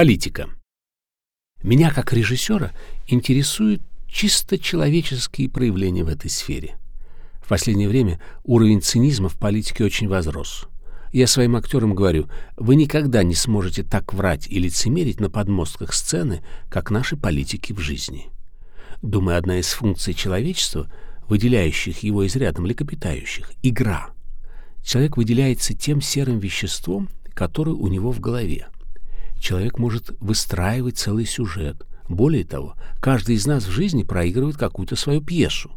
Политика. Меня как режиссера интересуют чисто человеческие проявления в этой сфере. В последнее время уровень цинизма в политике очень возрос. Я своим актерам говорю, вы никогда не сможете так врать и лицемерить на подмостках сцены, как наши политики в жизни. Думаю, одна из функций человечества, выделяющих его из ряда млекопитающих — игра. Человек выделяется тем серым веществом, которое у него в голове. Человек может выстраивать целый сюжет. Более того, каждый из нас в жизни проигрывает какую-то свою пьесу.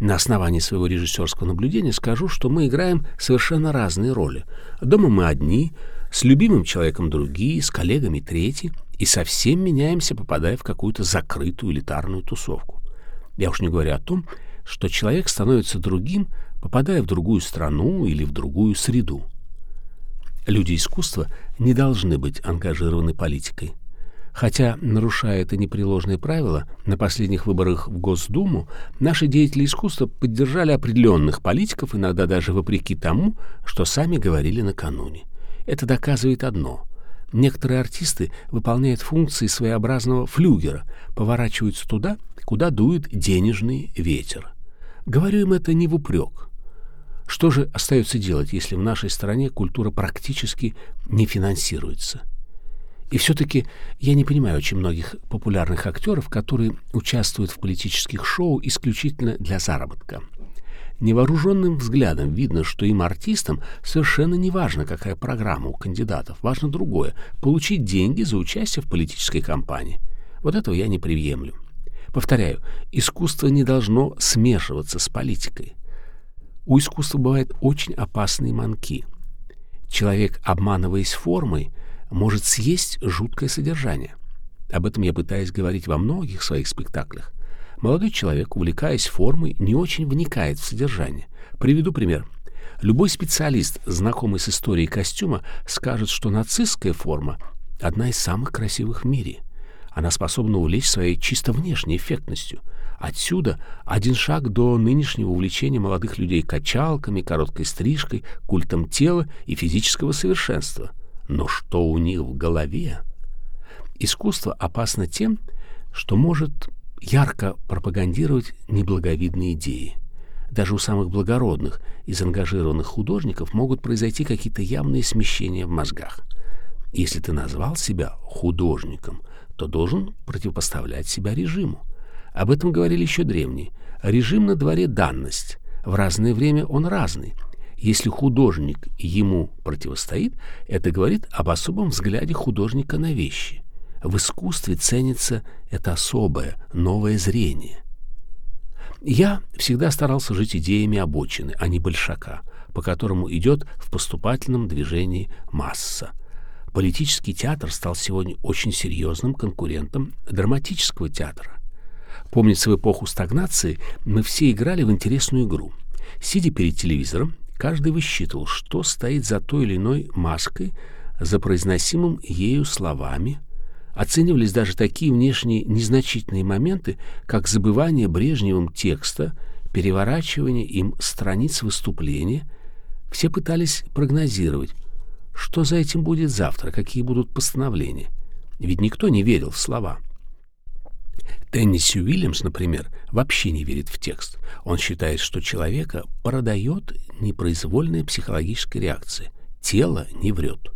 На основании своего режиссерского наблюдения скажу, что мы играем совершенно разные роли. Дома мы одни, с любимым человеком другие, с коллегами третьи, и совсем меняемся, попадая в какую-то закрытую элитарную тусовку. Я уж не говорю о том, что человек становится другим, попадая в другую страну или в другую среду. Люди искусства не должны быть ангажированы политикой. Хотя, нарушая это непреложное правило, на последних выборах в Госдуму наши деятели искусства поддержали определенных политиков, иногда даже вопреки тому, что сами говорили накануне. Это доказывает одно. Некоторые артисты выполняют функции своеобразного флюгера, поворачиваются туда, куда дует денежный ветер. Говорю им это не в упрек. Что же остается делать, если в нашей стране культура практически не финансируется? И все-таки я не понимаю очень многих популярных актеров, которые участвуют в политических шоу исключительно для заработка. Невооруженным взглядом видно, что им, артистам, совершенно не важно, какая программа у кандидатов. Важно другое — получить деньги за участие в политической кампании. Вот этого я не приемлю. Повторяю, искусство не должно смешиваться с политикой. У искусства бывают очень опасные манки. Человек, обманываясь формой, может съесть жуткое содержание. Об этом я пытаюсь говорить во многих своих спектаклях. Молодой человек, увлекаясь формой, не очень вникает в содержание. Приведу пример. Любой специалист, знакомый с историей костюма, скажет, что нацистская форма — одна из самых красивых в мире. Она способна увлечь своей чисто внешней эффектностью. Отсюда один шаг до нынешнего увлечения молодых людей качалками, короткой стрижкой, культом тела и физического совершенства — но что у них в голове? Искусство опасно тем, что может ярко пропагандировать неблаговидные идеи. Даже у самых благородных из ангажированных художников могут произойти какие-то явные смещения в мозгах. Если ты назвал себя художником, то должен противопоставлять себя режиму. Об этом говорили еще древние. Режим на дворе — данность. В разное время он разный — если художник ему противостоит, это говорит об особом взгляде художника на вещи. В искусстве ценится это особое, новое зрение. Я всегда старался жить идеями обочины, а не большака, по которому идет в поступательном движении масса. Политический театр стал сегодня очень серьезным конкурентом драматического театра. Помнится, в эпоху стагнации мы все играли в интересную игру. Сидя перед телевизором, Каждый высчитывал, что стоит за той или иной маской, за произносимым ею словами. Оценивались даже такие внешние незначительные моменты, как забывание Брежневым текста, переворачивание им страниц выступления. Все пытались прогнозировать, что за этим будет завтра, какие будут постановления. Ведь никто не верил в слова. Тенниси Уильямс, например, вообще не верит в текст. Он считает, что человека продает непроизвольная психологическая реакция. Тело не врет.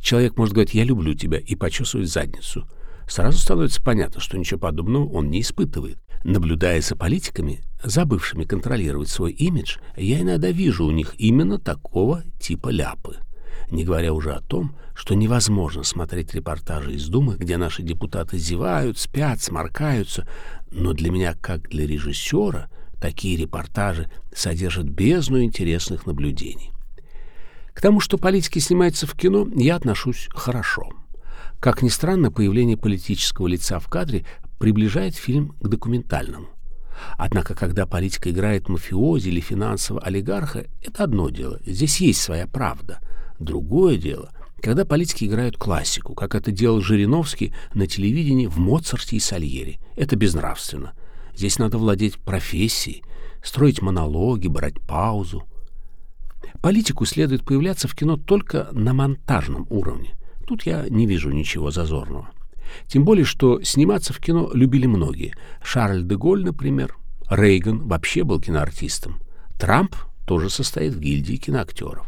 Человек может говорить «я люблю тебя» и почувствовать задницу. Сразу становится понятно, что ничего подобного он не испытывает. Наблюдая за политиками, забывшими контролировать свой имидж, я иногда вижу у них именно такого типа ляпы не говоря уже о том, что невозможно смотреть репортажи из Думы, где наши депутаты зевают, спят, сморкаются, но для меня, как для режиссера, такие репортажи содержат бездну интересных наблюдений. К тому, что политики снимаются в кино, я отношусь хорошо. Как ни странно, появление политического лица в кадре приближает фильм к документальному. Однако, когда политика играет мафиози или финансового олигарха, это одно дело. Здесь есть своя правда — Другое дело, когда политики играют классику, как это делал Жириновский на телевидении в «Моцарте» и «Сальере». Это безнравственно. Здесь надо владеть профессией, строить монологи, брать паузу. Политику следует появляться в кино только на монтажном уровне, Тут я не вижу ничего зазорного. Тем более, что сниматься в кино любили многие. Шарль де Голь, например. Рейган вообще был киноартистом. Трамп тоже состоит в гильдии киноактеров.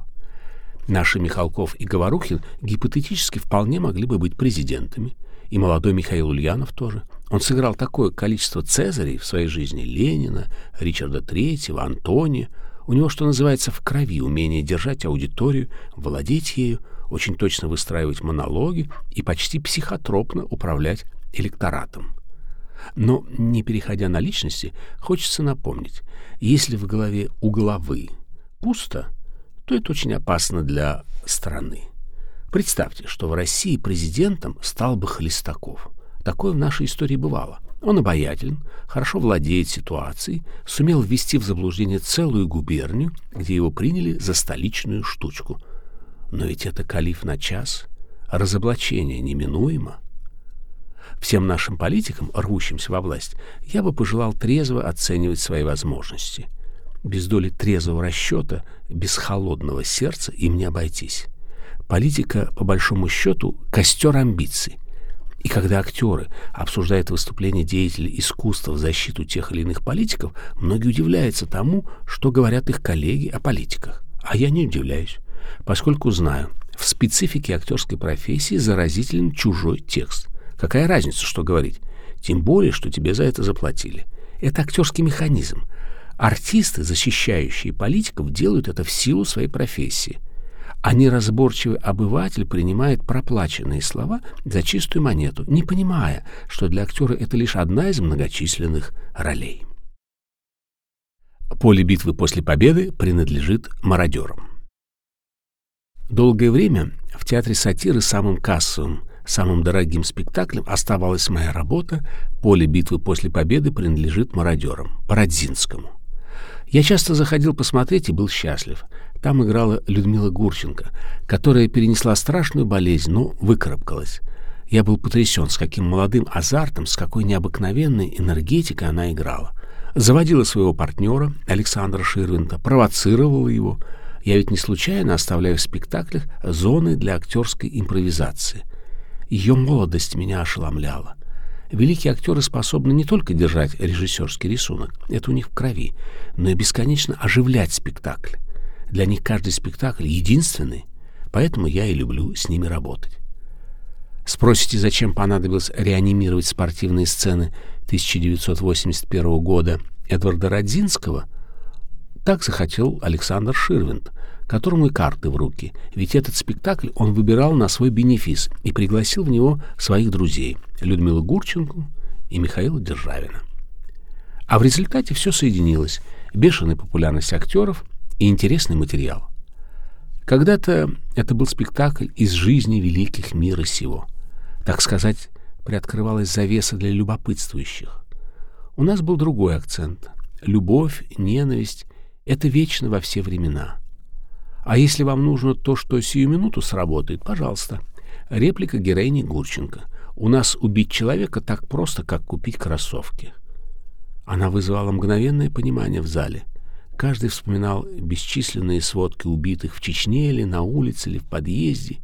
Наши Михалков и Говорухин гипотетически вполне могли бы быть президентами. И молодой Михаил Ульянов тоже. Он сыграл такое количество Цезарей в своей жизни. Ленина, Ричарда Третьего, Антония. У него, что называется, в крови умение держать аудиторию, владеть ею, очень точно выстраивать монологи и почти психотропно управлять электоратом. Но, не переходя на личности, хочется напомнить, если в голове у головы пусто, то это очень опасно для страны. Представьте, что в России президентом стал бы Хлестаков. Такое в нашей истории бывало. Он обаятелен, хорошо владеет ситуацией, сумел ввести в заблуждение целую губернию, где его приняли за столичную штучку. Но ведь это калиф на час, разоблачение неминуемо. Всем нашим политикам, рвущимся во власть, я бы пожелал трезво оценивать свои возможности. Без доли трезвого расчета, без холодного сердца им не обойтись. Политика, по большому счету, костер амбиций. И когда актеры обсуждают выступления деятелей искусства в защиту тех или иных политиков, многие удивляются тому, что говорят их коллеги о политиках. А я не удивляюсь, поскольку знаю, в специфике актерской профессии заразителен чужой текст. Какая разница, что говорить? Тем более, что тебе за это заплатили. Это актерский механизм. Артисты, защищающие политиков, делают это в силу своей профессии – а неразборчивый обыватель принимает проплаченные слова за чистую монету, не понимая, что для актера это лишь одна из многочисленных ролей. Поле битвы после победы принадлежит мародерам. Долгое время в театре сатиры самым кассовым, самым дорогим спектаклем оставалась моя работа «Поле битвы после победы принадлежит мародерам» Парадзинскому. Я часто заходил посмотреть и был счастлив. Там играла Людмила Гурченко, которая перенесла страшную болезнь, но выкарабкалась. Я был потрясен, с каким молодым азартом, с какой необыкновенной энергетикой она играла. Заводила своего партнера, Александра Ширвинта, провоцировала его. Я ведь не случайно оставляю в спектаклях зоны для актерской импровизации. Ее молодость меня ошеломляла. Великие актеры способны не только держать режиссерский рисунок, это у них в крови, но и бесконечно оживлять спектакль. Для них каждый спектакль единственный, поэтому я и люблю с ними работать. Спросите, зачем понадобилось реанимировать спортивные сцены 1981 года Эдварда Родзинского? Так захотел Александр Ширвинд, которому и карты в руки, ведь этот спектакль он выбирал на свой бенефис и пригласил в него своих друзей Людмилу Гурченко и Михаила Державина. А в результате все соединилось. Бешеная популярность актеров, и интересный материал. Когда-то это был спектакль из жизни великих мира сего. Так сказать, приоткрывалась завеса для любопытствующих. У нас был другой акцент. Любовь, ненависть — это вечно во все времена. А если вам нужно то, что сию минуту сработает, пожалуйста. Реплика героини Гурченко. «У нас убить человека так просто, как купить кроссовки». Она вызвала мгновенное понимание в зале. Каждый вспоминал бесчисленные сводки убитых в Чечне или на улице, или в подъезде.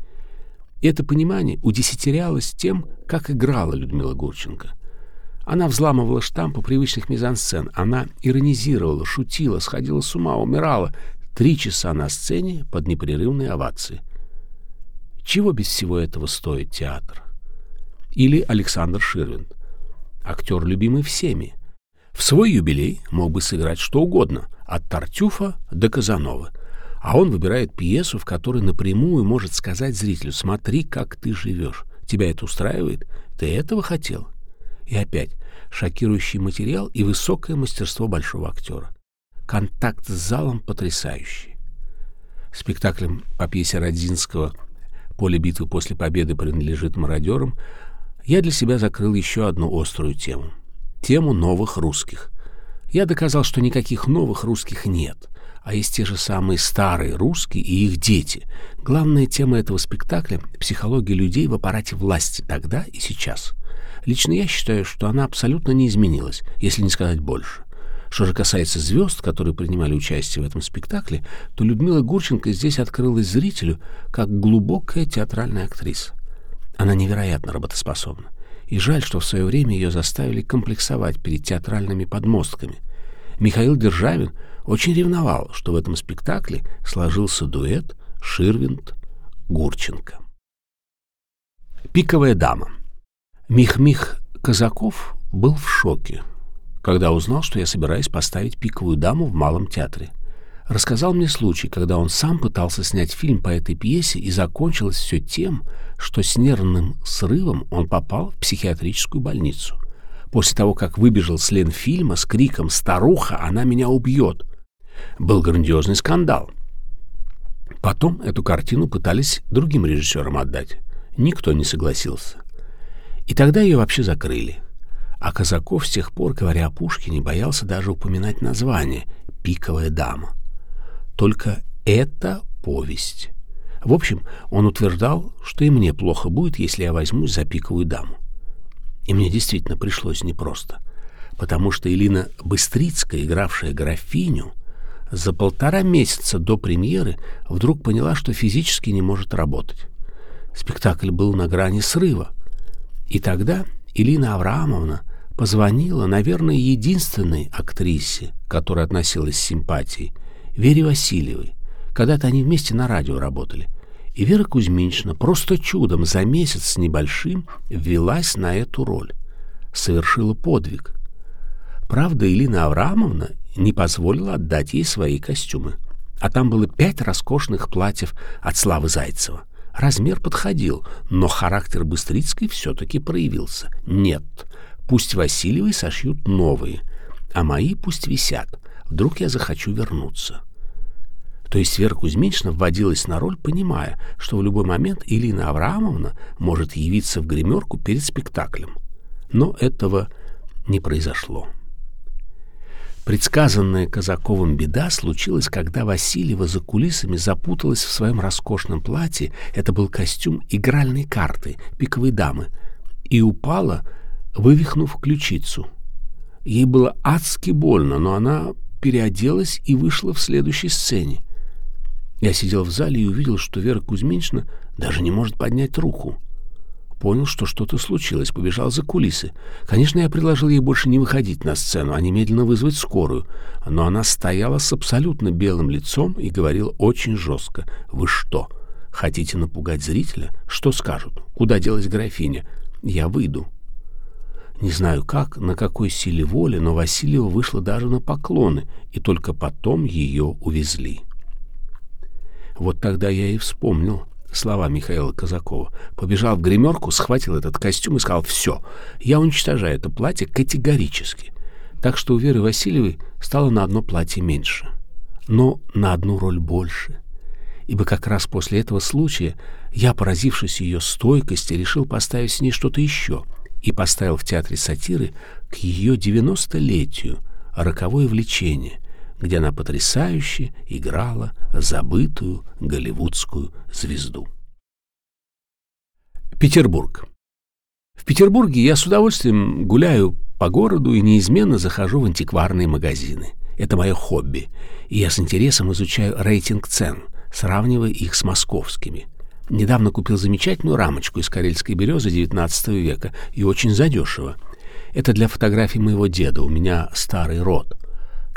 И это понимание удесятерялось тем, как играла Людмила Гурченко. Она взламывала штампы привычных мизансцен, она иронизировала, шутила, сходила с ума, умирала. Три часа на сцене под непрерывные овации. Чего без всего этого стоит театр? Или Александр Ширвинд, актер, любимый всеми. В свой юбилей мог бы сыграть что угодно — от Тартюфа до Казанова. А он выбирает пьесу, в которой напрямую может сказать зрителю «Смотри, как ты живешь. Тебя это устраивает? Ты этого хотел?» И опять шокирующий материал и высокое мастерство большого актера. Контакт с залом потрясающий. Спектаклем по пьесе Родзинского «Поле битвы после победы принадлежит мародерам» я для себя закрыл еще одну острую тему. Тему новых русских — я доказал, что никаких новых русских нет, а есть те же самые старые русские и их дети. Главная тема этого спектакля — психология людей в аппарате власти тогда и сейчас. Лично я считаю, что она абсолютно не изменилась, если не сказать больше. Что же касается звезд, которые принимали участие в этом спектакле, то Людмила Гурченко здесь открылась зрителю как глубокая театральная актриса. Она невероятно работоспособна. И жаль, что в свое время ее заставили комплексовать перед театральными подмостками. Михаил Державин очень ревновал, что в этом спектакле сложился дуэт Ширвинд-Гурченко. Пиковая дама. Мих-Мих Казаков был в шоке, когда узнал, что я собираюсь поставить пиковую даму в Малом театре. Рассказал мне случай, когда он сам пытался снять фильм по этой пьесе, и закончилось все тем, что с нервным срывом он попал в психиатрическую больницу. После того, как выбежал с Ленфильма с криком «Старуха, она меня убьет!» Был грандиозный скандал. Потом эту картину пытались другим режиссерам отдать. Никто не согласился. И тогда ее вообще закрыли. А Казаков с тех пор, говоря о Пушкине, боялся даже упоминать название «Пиковая дама». Только это повесть. В общем, он утверждал, что и мне плохо будет, если я возьмусь за пиковую даму. И мне действительно пришлось непросто, потому что Элина Быстрицкая, игравшая графиню, за полтора месяца до премьеры вдруг поняла, что физически не может работать. Спектакль был на грани срыва. И тогда Элина Авраамовна позвонила, наверное, единственной актрисе, которая относилась с симпатией, Вере Васильевой. Когда-то они вместе на радио работали. И Вера Кузьминична просто чудом за месяц с небольшим ввелась на эту роль. Совершила подвиг. Правда, Элина Авраамовна не позволила отдать ей свои костюмы. А там было пять роскошных платьев от Славы Зайцева. Размер подходил, но характер Быстрицкой все-таки проявился. Нет, пусть Васильевой сошьют новые, а мои пусть висят. Вдруг я захочу вернуться. То есть Вера Кузьминична вводилась на роль, понимая, что в любой момент Илина Авраамовна может явиться в гримерку перед спектаклем. Но этого не произошло. Предсказанная Казаковым беда случилась, когда Васильева за кулисами запуталась в своем роскошном платье, это был костюм игральной карты, пиковой дамы, и упала, вывихнув ключицу. Ей было адски больно, но она переоделась и вышла в следующей сцене. Я сидел в зале и увидел, что Вера Кузьминична даже не может поднять руку понял, что что-то случилось, побежал за кулисы. Конечно, я предложил ей больше не выходить на сцену, а немедленно вызвать скорую. Но она стояла с абсолютно белым лицом и говорила очень жестко. «Вы что, хотите напугать зрителя? Что скажут? Куда делась графиня? Я выйду». Не знаю как, на какой силе воли, но Васильева вышла даже на поклоны, и только потом ее увезли. Вот тогда я и вспомнил — слова Михаила Казакова. Побежал в гримерку, схватил этот костюм и сказал «Все, я уничтожаю это платье категорически». Так что у Веры Васильевой стало на одно платье меньше, но на одну роль больше. Ибо как раз после этого случая я, поразившись ее стойкости, решил поставить с ней что-то еще и поставил в театре сатиры к ее девяностолетию «Роковое влечение», где она потрясающе играла забытую голливудскую звезду. Петербург. В Петербурге я с удовольствием гуляю по городу и неизменно захожу в антикварные магазины. Это мое хобби, и я с интересом изучаю рейтинг цен, сравнивая их с московскими. Недавно купил замечательную рамочку из карельской березы XIX века и очень задешево. Это для фотографий моего деда, у меня старый род —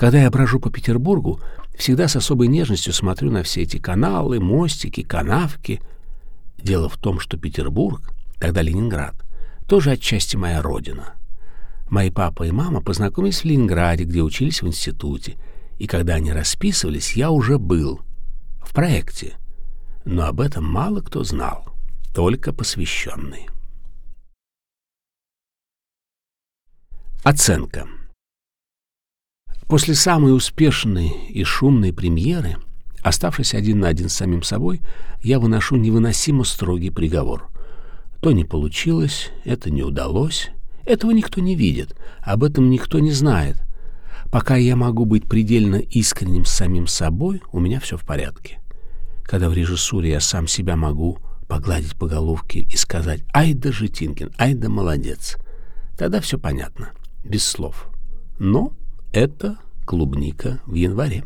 когда я брожу по Петербургу, всегда с особой нежностью смотрю на все эти каналы, мостики, канавки. Дело в том, что Петербург, тогда Ленинград, тоже отчасти моя родина. Мои папа и мама познакомились в Ленинграде, где учились в институте, и когда они расписывались, я уже был в проекте. Но об этом мало кто знал, только посвященные. Оценка. После самой успешной и шумной премьеры, оставшись один на один с самим собой, я выношу невыносимо строгий приговор. То не получилось, это не удалось, этого никто не видит, об этом никто не знает. Пока я могу быть предельно искренним с самим собой, у меня все в порядке. Когда в режиссуре я сам себя могу погладить по головке и сказать «Ай да Житинкин, ай да молодец», тогда все понятно, без слов. Но это клубника в январе.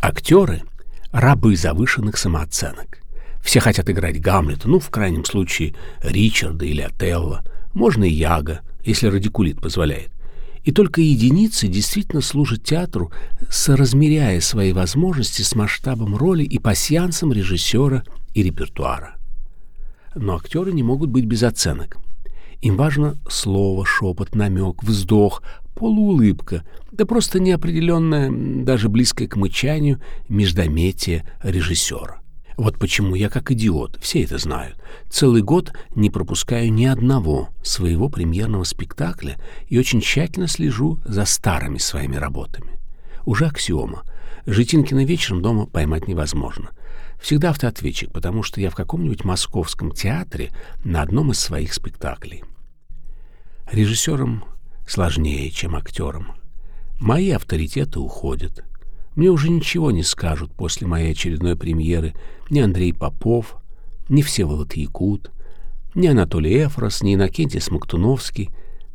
Актеры — рабы завышенных самооценок. Все хотят играть Гамлета, ну, в крайнем случае, Ричарда или Отелло. Можно и Яга, если радикулит позволяет. И только единицы действительно служат театру, соразмеряя свои возможности с масштабом роли и пасьянсом режиссера и репертуара. Но актеры не могут быть без оценок. Им важно слово, шепот, намек, вздох, полуулыбка, да просто неопределенное, даже близкое к мычанию, междометие режиссера. Вот почему я, как идиот, все это знают, целый год не пропускаю ни одного своего премьерного спектакля и очень тщательно слежу за старыми своими работами. Уже аксиома. Житинкина вечером дома поймать невозможно. Всегда автоответчик, потому что я в каком-нибудь московском театре на одном из своих спектаклей. Режиссером сложнее, чем актером. Мои авторитеты уходят. Мне уже ничего не скажут после моей очередной премьеры ни Андрей Попов, ни Всеволод Якут, ни Анатолий Эфрос, ни Иннокентий Смоктуновский,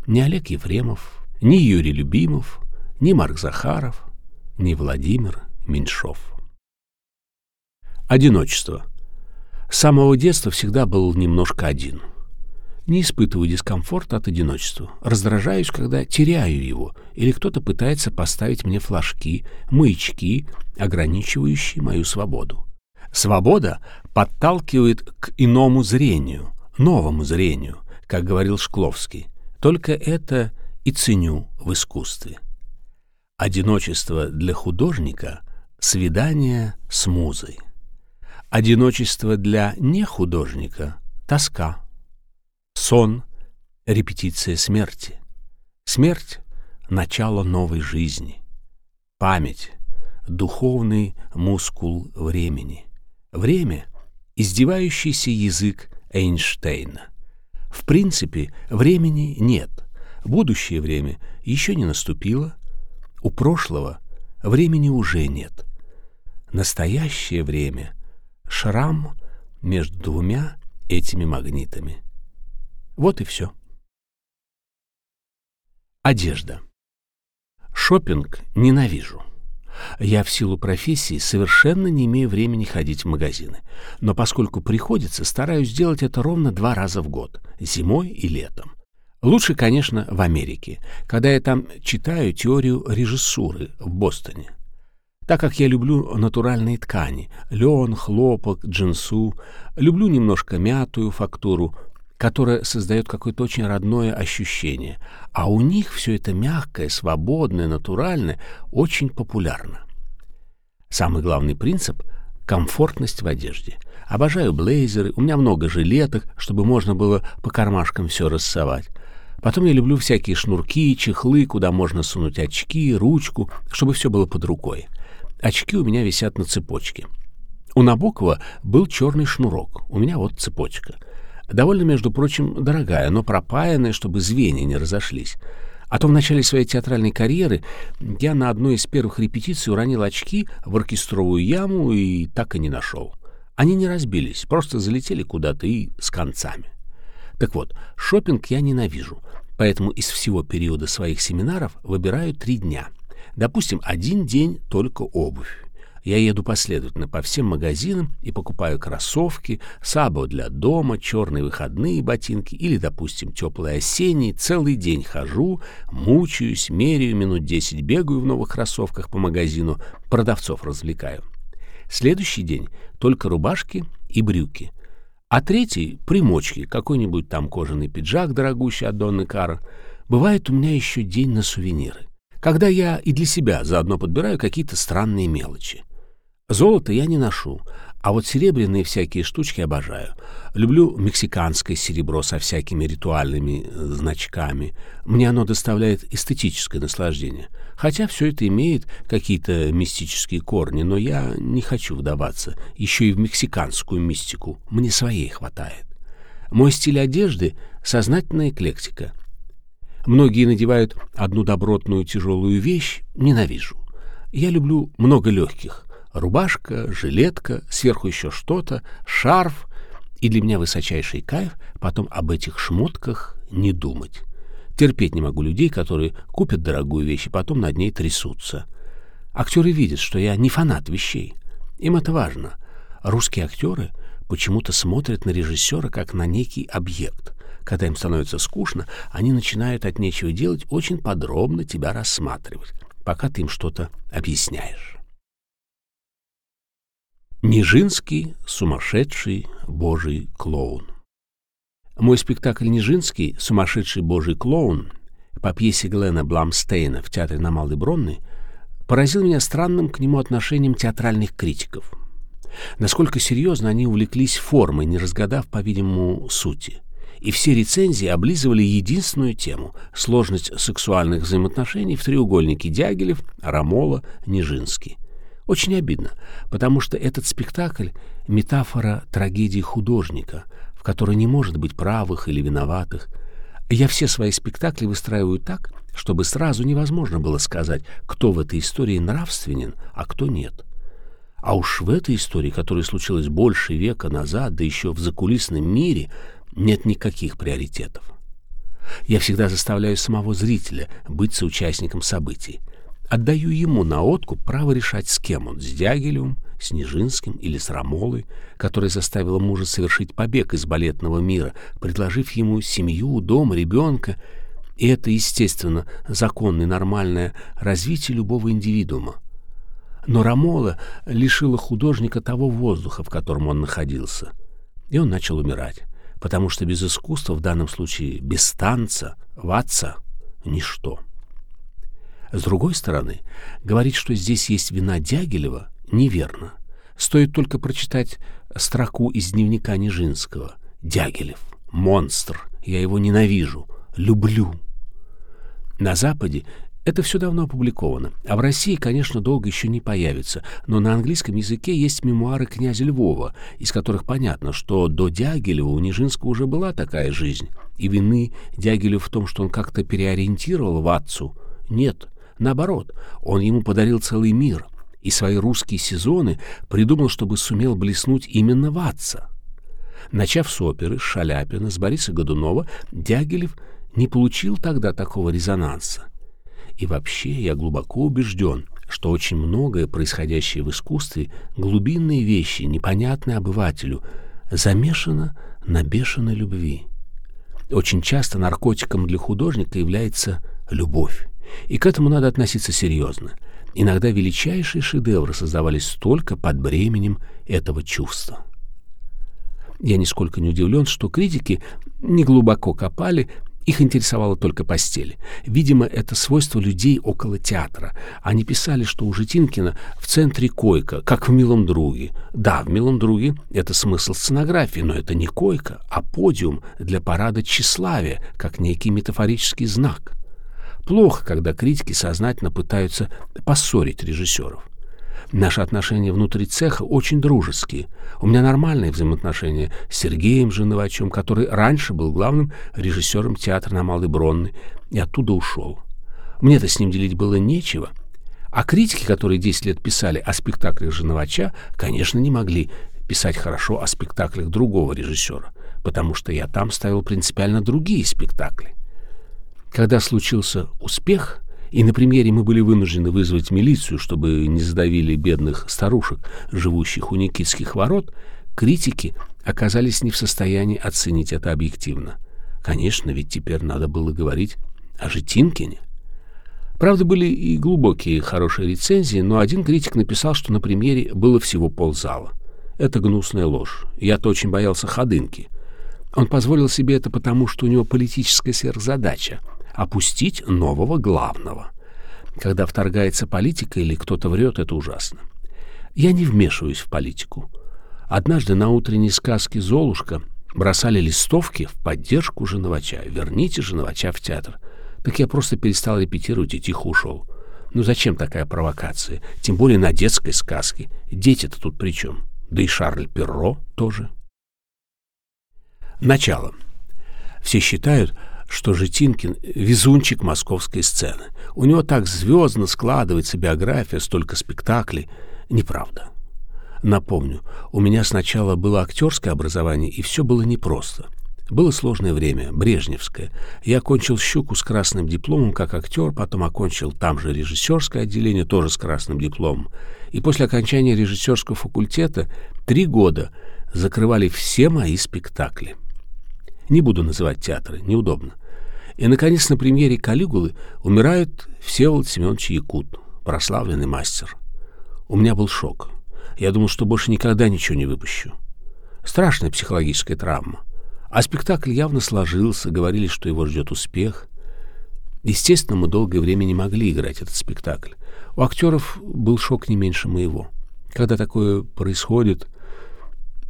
ни Олег Ефремов, ни Юрий Любимов, ни Марк Захаров, ни Владимир Меньшов. Одиночество. С самого детства всегда был немножко один — не испытываю дискомфорта от одиночества. Раздражаюсь, когда теряю его, или кто-то пытается поставить мне флажки, маячки, ограничивающие мою свободу. Свобода подталкивает к иному зрению, новому зрению, как говорил Шкловский. Только это и ценю в искусстве. Одиночество для художника — свидание с музой. Одиночество для нехудожника — тоска. Сон — репетиция смерти. Смерть — начало новой жизни. Память — духовный мускул времени. Время — издевающийся язык Эйнштейна. В принципе, времени нет. Будущее время еще не наступило. У прошлого времени уже нет. Настоящее время — шрам между двумя этими магнитами. Вот и все. Одежда. Шопинг ненавижу. Я в силу профессии совершенно не имею времени ходить в магазины. Но поскольку приходится, стараюсь делать это ровно два раза в год, зимой и летом. Лучше, конечно, в Америке, когда я там читаю теорию режиссуры в Бостоне. Так как я люблю натуральные ткани — лен, хлопок, джинсу, люблю немножко мятую фактуру, которое создает какое-то очень родное ощущение, а у них все это мягкое, свободное, натуральное очень популярно. Самый главный принцип — комфортность в одежде. Обожаю блейзеры, у меня много жилеток, чтобы можно было по кармашкам все рассовать. Потом я люблю всякие шнурки, чехлы, куда можно сунуть очки, ручку, чтобы все было под рукой. Очки у меня висят на цепочке. У Набокова был черный шнурок, у меня вот цепочка — Довольно, между прочим, дорогая, но пропаянная, чтобы звенья не разошлись. А то в начале своей театральной карьеры я на одной из первых репетиций уронил очки в оркестровую яму и так и не нашел. Они не разбились, просто залетели куда-то и с концами. Так вот, шопинг я ненавижу, поэтому из всего периода своих семинаров выбираю три дня. Допустим, один день только обувь. Я еду последовательно по всем магазинам и покупаю кроссовки, сабо для дома, черные выходные ботинки или, допустим, теплые осенние. Целый день хожу, мучаюсь, меряю, минут десять бегаю в новых кроссовках по магазину, продавцов развлекаю. Следующий день только рубашки и брюки. А третий — примочки, какой-нибудь там кожаный пиджак дорогущий от Донны Карр. Бывает у меня еще день на сувениры когда я и для себя заодно подбираю какие-то странные мелочи. Золото я не ношу, а вот серебряные всякие штучки обожаю. Люблю мексиканское серебро со всякими ритуальными э, значками. Мне оно доставляет эстетическое наслаждение. Хотя все это имеет какие-то мистические корни, но я не хочу вдаваться еще и в мексиканскую мистику. Мне своей хватает. Мой стиль одежды — сознательная эклектика. Многие надевают одну добротную тяжелую вещь — ненавижу. Я люблю много легких — Рубашка, жилетка, сверху еще что-то, шарф. И для меня высочайший кайф потом об этих шмотках не думать. Терпеть не могу людей, которые купят дорогую вещь и потом над ней трясутся. Актеры видят, что я не фанат вещей. Им это важно. Русские актеры почему-то смотрят на режиссера как на некий объект. Когда им становится скучно, они начинают от нечего делать очень подробно тебя рассматривать, пока ты им что-то объясняешь. Нижинский сумасшедший божий клоун Мой спектакль «Нижинский сумасшедший божий клоун» по пьесе Глена Бламстейна в театре на Малой Бронной поразил меня странным к нему отношением театральных критиков. Насколько серьезно они увлеклись формой, не разгадав, по-видимому, сути. И все рецензии облизывали единственную тему — сложность сексуальных взаимоотношений в треугольнике Дягилев, Рамола, Нижинский. Очень обидно, потому что этот спектакль — метафора трагедии художника, в которой не может быть правых или виноватых. Я все свои спектакли выстраиваю так, чтобы сразу невозможно было сказать, кто в этой истории нравственен, а кто нет. А уж в этой истории, которая случилась больше века назад, да еще в закулисном мире, нет никаких приоритетов. Я всегда заставляю самого зрителя быть соучастником событий. Отдаю ему на откуп право решать, с кем он, с Дягилевым, с Нижинским или с Рамолой, которая заставила мужа совершить побег из балетного мира, предложив ему семью, дом, ребенка — и это, естественно, законное нормальное развитие любого индивидуума. Но Рамола лишила художника того воздуха, в котором он находился. И он начал умирать, потому что без искусства, в данном случае без танца, ватца — ничто. С другой стороны, говорить, что здесь есть вина Дягилева, неверно. Стоит только прочитать строку из дневника Нижинского. «Дягилев. Монстр. Я его ненавижу люблю. На Западе это все давно опубликовано, а в России, конечно, долго еще не появится, но на английском языке есть мемуары князя Львова, из которых понятно, что до Дягилева у Нижинского уже была такая жизнь, и вины Дягилева в том, что он как-то переориентировал Ватцу, нет, наоборот, он ему подарил целый мир, и свои русские сезоны придумал, чтобы сумел блеснуть именно Ватца. Начав с оперы, Шаляпина, с Бориса Годунова, Дягилев — не получил тогда такого резонанса. И вообще я глубоко убежден, что очень многое, происходящее в искусстве, глубинные вещи, непонятные обывателю, замешано на бешеной любви. Очень часто наркотиком для художника является любовь, и к этому надо относиться серьезно. Иногда величайшие шедевры создавались только под бременем этого чувства. Я нисколько не удивлен, что критики не глубоко копали их интересовала только постель. Видимо, это свойство людей около театра. Они писали, что у Житинкина в центре койка, как в «Милом друге». Да, в «Милом друге» это смысл сценографии, но это не койка, а подиум для парада тщеславия, как некий метафорический знак. Плохо, когда критики сознательно пытаются поссорить режиссеров. Наши отношения внутри цеха очень дружеские. У меня нормальные взаимоотношения с Сергеем Женовачем, который раньше был главным режиссером театра на Малой Бронной, и оттуда ушел. Мне-то с ним делить было нечего. А критики, которые 10 лет писали о спектаклях Женовача, конечно, не могли писать хорошо о спектаклях другого режиссера, потому что я там ставил принципиально другие спектакли. Когда случился успех, и на премьере мы были вынуждены вызвать милицию, чтобы не задавили бедных старушек, живущих у Никитских ворот, критики оказались не в состоянии оценить это объективно. Конечно, ведь теперь надо было говорить о Житинкине. Правда, были и глубокие хорошие рецензии, но один критик написал, что на премьере было всего ползала. Это гнусная ложь. Я-то очень боялся ходынки. Он позволил себе это потому, что у него политическая сверхзадача — опустить нового главного. Когда вторгается политика или кто-то врет, это ужасно. Я не вмешиваюсь в политику. Однажды на утренней сказке «Золушка» бросали листовки в поддержку Женовача. «Верните Женовача в театр». Так я просто перестал репетировать и тихо ушел. Ну зачем такая провокация? Тем более на детской сказке. Дети-то тут при чем? Да и Шарль Перро тоже. Начало. Все считают, что Житинкин — везунчик московской сцены. У него так звездно складывается биография, столько спектаклей. Неправда. Напомню, у меня сначала было актерское образование, и все было непросто. Было сложное время, брежневское. Я окончил «Щуку» с красным дипломом как актер, потом окончил там же режиссерское отделение, тоже с красным дипломом. И после окончания режиссерского факультета три года закрывали все мои спектакли. Не буду называть театры, неудобно. И, наконец, на премьере «Калигулы» умирает Всеволод Семенович Якут, прославленный мастер. У меня был шок. Я думал, что больше никогда ничего не выпущу. Страшная психологическая травма. А спектакль явно сложился, говорили, что его ждет успех. Естественно, мы долгое время не могли играть этот спектакль. У актеров был шок не меньше моего. Когда такое происходит,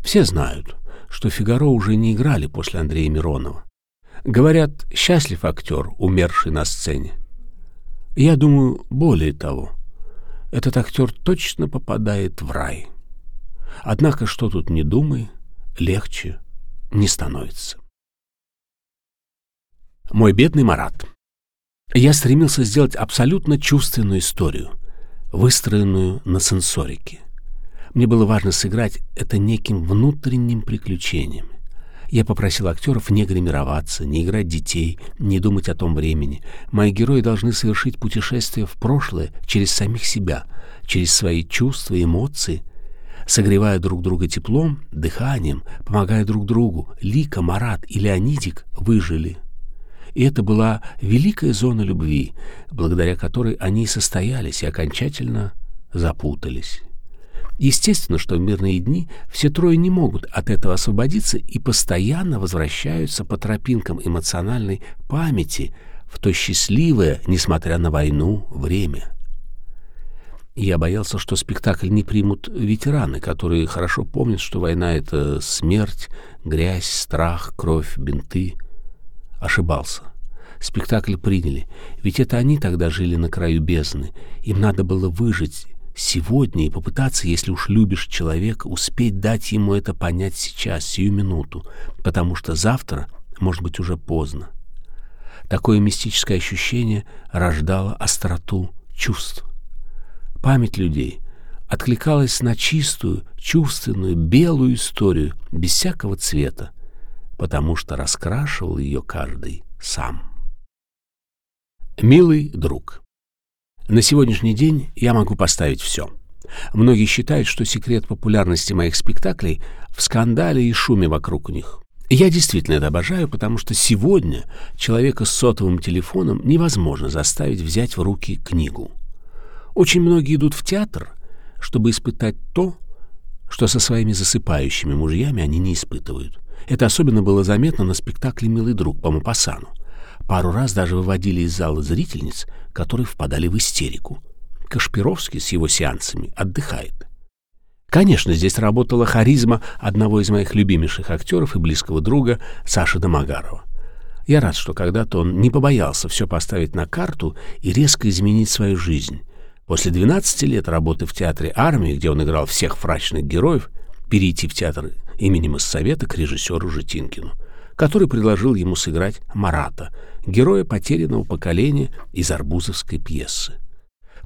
все знают, что «Фигаро» уже не играли после Андрея Миронова. Говорят, счастлив актер, умерший на сцене. Я думаю, более того, этот актер точно попадает в рай. Однако, что тут не думай, легче не становится. Мой бедный Марат. Я стремился сделать абсолютно чувственную историю, выстроенную на сенсорике. Мне было важно сыграть это неким внутренним приключением. Я попросил актеров не гримироваться, не играть детей, не думать о том времени. Мои герои должны совершить путешествие в прошлое через самих себя, через свои чувства, эмоции, согревая друг друга теплом, дыханием, помогая друг другу. Лика, Марат и Леонидик выжили. И это была великая зона любви, благодаря которой они состоялись и окончательно запутались. Естественно, что в мирные дни все трое не могут от этого освободиться и постоянно возвращаются по тропинкам эмоциональной памяти в то счастливое, несмотря на войну, время. Я боялся, что спектакль не примут ветераны, которые хорошо помнят, что война — это смерть, грязь, страх, кровь, бинты. Ошибался. Спектакль приняли, ведь это они тогда жили на краю бездны. Им надо было выжить, сегодня и попытаться, если уж любишь человека, успеть дать ему это понять сейчас, сию минуту, потому что завтра может быть уже поздно. Такое мистическое ощущение рождало остроту чувств. Память людей откликалась на чистую, чувственную, белую историю, без всякого цвета, потому что раскрашивал ее каждый сам. Милый друг — на сегодняшний день я могу поставить все. Многие считают, что секрет популярности моих спектаклей в скандале и шуме вокруг них. Я действительно это обожаю, потому что сегодня человека с сотовым телефоном невозможно заставить взять в руки книгу. Очень многие идут в театр, чтобы испытать то, что со своими засыпающими мужьями они не испытывают. Это особенно было заметно на спектакле «Милый друг» по Мапасану. Пару раз даже выводили из зала зрительниц, которые впадали в истерику. Кашпировский с его сеансами отдыхает. Конечно, здесь работала харизма одного из моих любимейших актеров и близкого друга Саши Домогарова. Я рад, что когда-то он не побоялся все поставить на карту и резко изменить свою жизнь. После 12 лет работы в театре армии, где он играл всех фрачных героев, перейти в театр именем Совета к режиссеру Житинкину, который предложил ему сыграть Марата, героя потерянного поколения из арбузовской пьесы.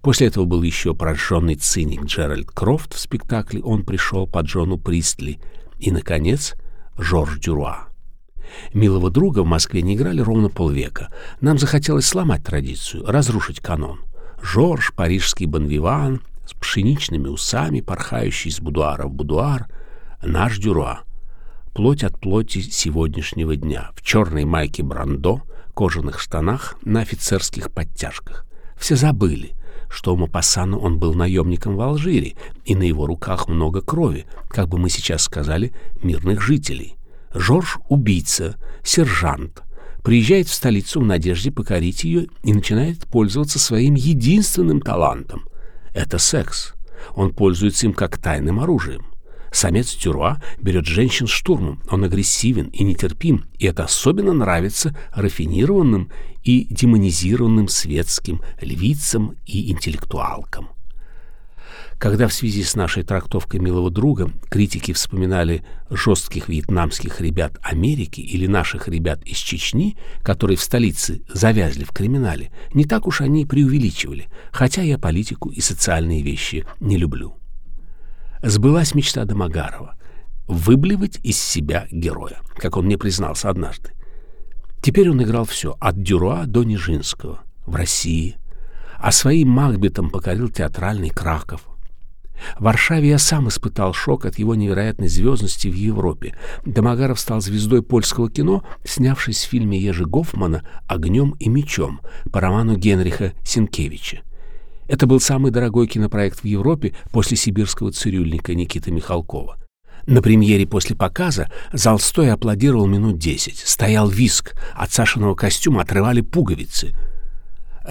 После этого был еще прожженный циник Джеральд Крофт в спектакле «Он пришел по Джону Пристли» и, наконец, Жорж Дюруа. «Милого друга» в Москве не играли ровно полвека. Нам захотелось сломать традицию, разрушить канон. Жорж, парижский бонвиван, с пшеничными усами, порхающий из будуара в будуар, наш Дюруа. Плоть от плоти сегодняшнего дня, в черной майке Брандо — кожаных штанах на офицерских подтяжках. Все забыли, что у Мапассана он был наемником в Алжире, и на его руках много крови, как бы мы сейчас сказали, мирных жителей. Жорж — убийца, сержант, приезжает в столицу в надежде покорить ее и начинает пользоваться своим единственным талантом — это секс. Он пользуется им как тайным оружием. Самец Тюруа берет женщин штурмом. Он агрессивен и нетерпим, и это особенно нравится рафинированным и демонизированным светским львицам и интеллектуалкам. Когда в связи с нашей трактовкой «Милого друга» критики вспоминали жестких вьетнамских ребят Америки или наших ребят из Чечни, которые в столице завязли в криминале, не так уж они преувеличивали, хотя я политику и социальные вещи не люблю сбылась мечта Домогарова — выблевать из себя героя, как он мне признался однажды. Теперь он играл все, от Дюруа до Нижинского, в России, а своим Макбетом покорил театральный Краков. В Варшаве я сам испытал шок от его невероятной звездности в Европе. Домогаров стал звездой польского кино, снявшись в фильме Ежи Гофмана «Огнем и мечом» по роману Генриха Сенкевича. Это был самый дорогой кинопроект в Европе после «Сибирского цирюльника» Никиты Михалкова. На премьере после показа зал стоя аплодировал минут десять. Стоял виск, от Сашиного костюма отрывали пуговицы.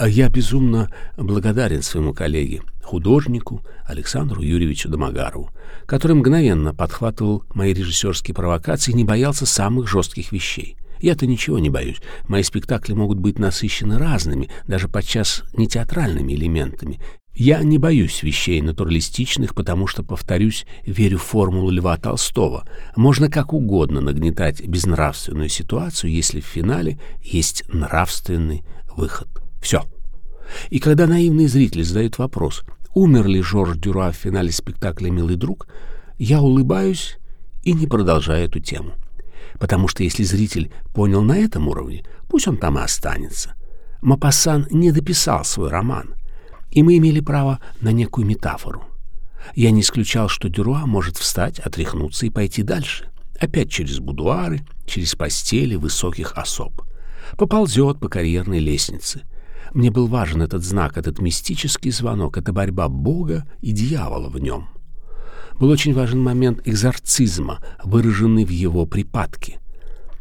Я безумно благодарен своему коллеге, художнику Александру Юрьевичу Домогарову, который мгновенно подхватывал мои режиссерские провокации и не боялся самых жестких вещей. Я-то ничего не боюсь. Мои спектакли могут быть насыщены разными, даже подчас не театральными элементами. Я не боюсь вещей натуралистичных, потому что, повторюсь, верю в формулу Льва Толстого. Можно как угодно нагнетать безнравственную ситуацию, если в финале есть нравственный выход. Все. И когда наивный зритель задает вопрос, умер ли Жорж Дюра в финале спектакля «Милый друг», я улыбаюсь и не продолжаю эту тему. Потому что если зритель понял на этом уровне, пусть он там и останется. Мапассан не дописал свой роман, и мы имели право на некую метафору. Я не исключал, что Дюруа может встать, отряхнуться и пойти дальше. Опять через будуары, через постели высоких особ. Поползет по карьерной лестнице — мне был важен этот знак, этот мистический звонок, эта борьба Бога и дьявола в нем. Был очень важен момент экзорцизма, выраженный в его припадке.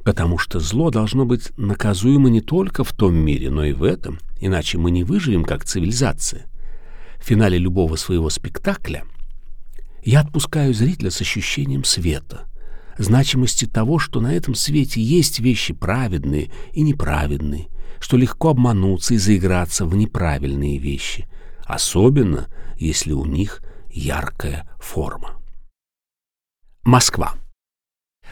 Потому что зло должно быть наказуемо не только в том мире, но и в этом, иначе мы не выживем как цивилизация. В финале любого своего спектакля я отпускаю зрителя с ощущением света, значимости того, что на этом свете есть вещи праведные и неправедные, что легко обмануться и заиграться в неправильные вещи, особенно если у них яркая форма. Москва.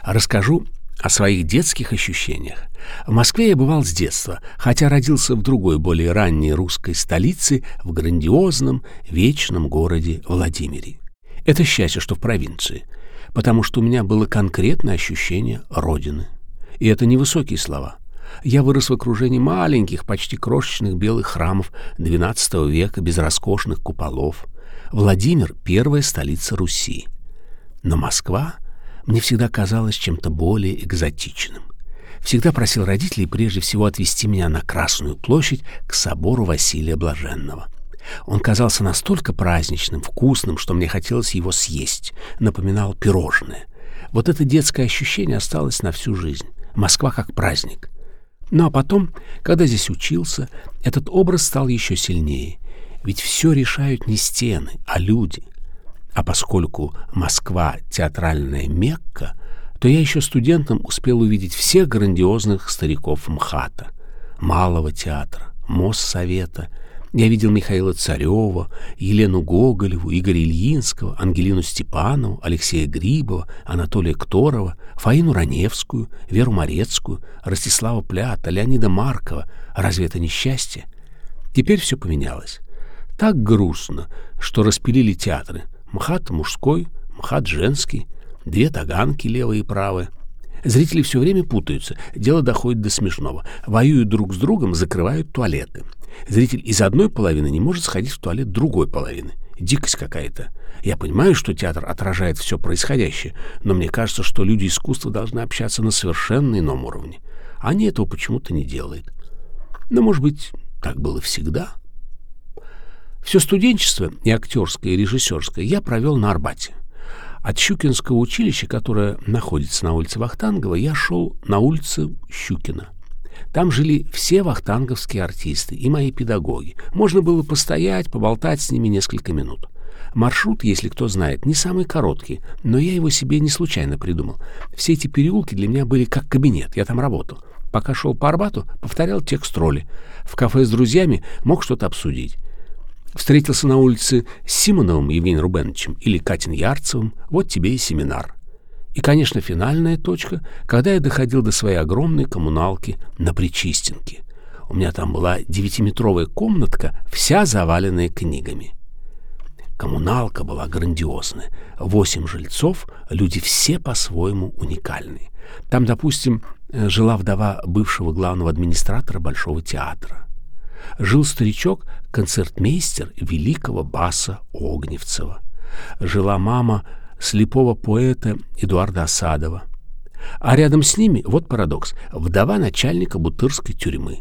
Расскажу о своих детских ощущениях. В Москве я бывал с детства, хотя родился в другой, более ранней русской столице, в грандиозном, вечном городе Владимире. Это счастье, что в провинции, потому что у меня было конкретное ощущение Родины. И это невысокие слова. Я вырос в окружении маленьких, почти крошечных белых храмов XII века без роскошных куполов. Владимир — первая столица Руси. Но Москва мне всегда казалась чем-то более экзотичным. Всегда просил родителей прежде всего отвезти меня на Красную площадь к собору Василия Блаженного. Он казался настолько праздничным, вкусным, что мне хотелось его съесть, напоминал пирожное. Вот это детское ощущение осталось на всю жизнь. Москва как праздник. Ну а потом, когда здесь учился, этот образ стал еще сильнее. Ведь все решают не стены, а люди. А поскольку Москва — театральная Мекка, то я еще студентом успел увидеть всех грандиозных стариков МХАТа, Малого театра, Моссовета — я видел Михаила Царева, Елену Гоголеву, Игоря Ильинского, Ангелину Степанову, Алексея Грибова, Анатолия Кторова, Фаину Раневскую, Веру Морецкую, Ростислава Плята, Леонида Маркова. Разве это не счастье? Теперь все поменялось. Так грустно, что распилили театры. МХАТ мужской, МХАТ женский, две таганки левые и правые. Зрители все время путаются, дело доходит до смешного. Воюют друг с другом, закрывают туалеты. Зритель из одной половины не может сходить в туалет другой половины. Дикость какая-то. Я понимаю, что театр отражает все происходящее, но мне кажется, что люди искусства должны общаться на совершенно ином уровне. Они этого почему-то не делают. Но, может быть, так было всегда. Все студенчество, и актерское, и режиссерское, я провел на Арбате. От Щукинского училища, которое находится на улице Вахтангова, я шел на улицу Щукина. Там жили все вахтанговские артисты и мои педагоги. Можно было постоять, поболтать с ними несколько минут. Маршрут, если кто знает, не самый короткий, но я его себе не случайно придумал. Все эти переулки для меня были как кабинет, я там работал. Пока шел по Арбату, повторял текст роли. В кафе с друзьями мог что-то обсудить. Встретился на улице с Симоновым Евгением Рубеновичем или Катин Ярцевым, вот тебе и семинар. И, конечно, финальная точка, когда я доходил до своей огромной коммуналки на Причистенке. У меня там была девятиметровая комнатка, вся заваленная книгами. Коммуналка была грандиозная. Восемь жильцов, люди все по-своему уникальные. Там, допустим, жила вдова бывшего главного администратора Большого театра. Жил старичок, концертмейстер великого баса Огневцева. жила мама слепого поэта Эдуарда Осадова. А рядом с ними, вот парадокс, вдова начальника Бутырской тюрьмы.